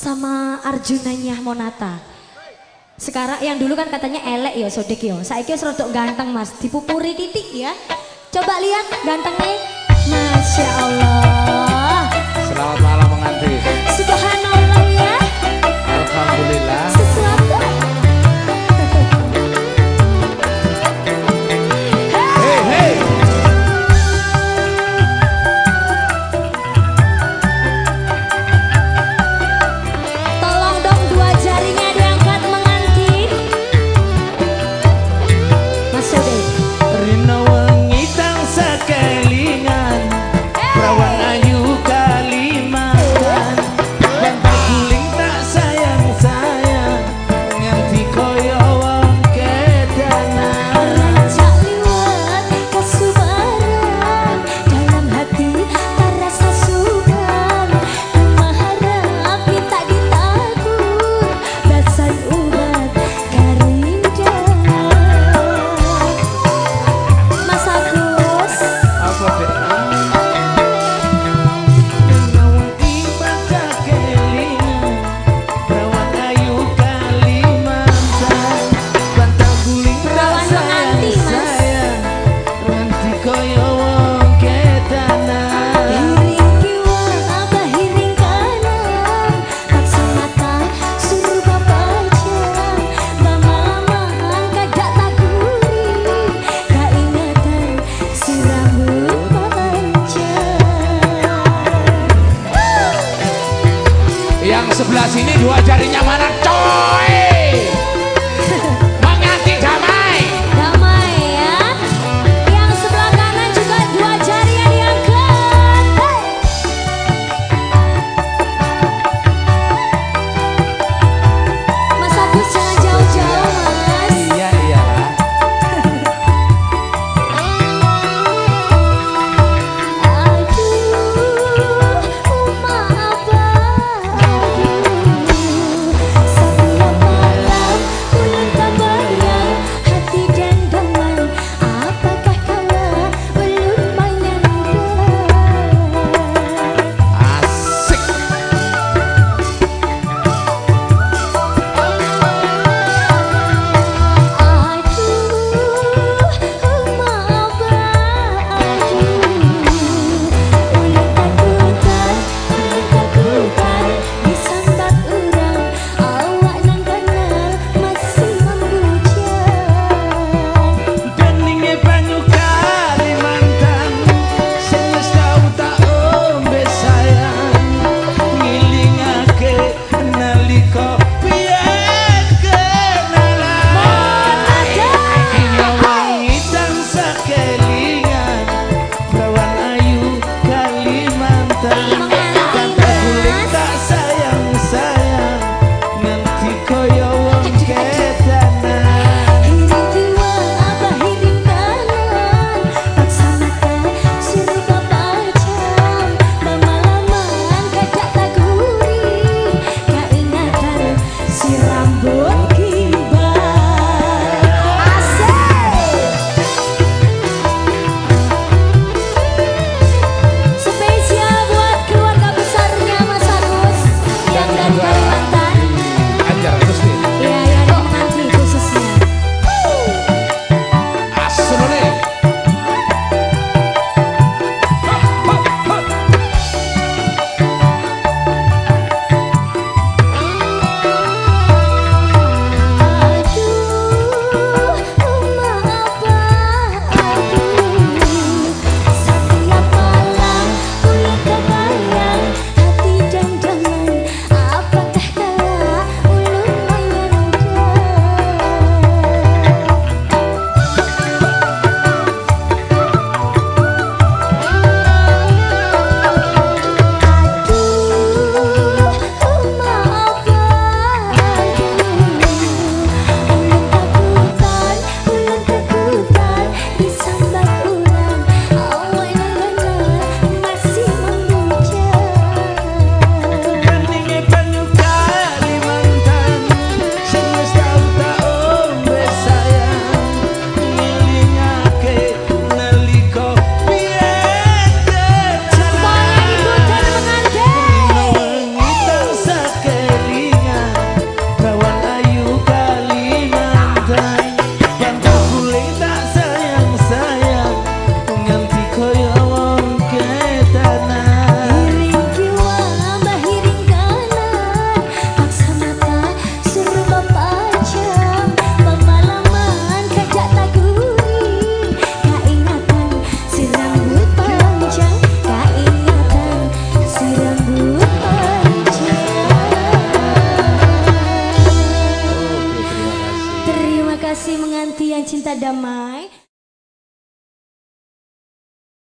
sama Arjunanya Monata. Sekarang yang dulu kan katanya elek ya Sodik ya. Saiki wis rodok ganteng Mas, dipupuri titik ya. Coba lihat gantengnya. Masya Allah. flower sebelah sini dua jarinya mana coy? Oh. bisa damai.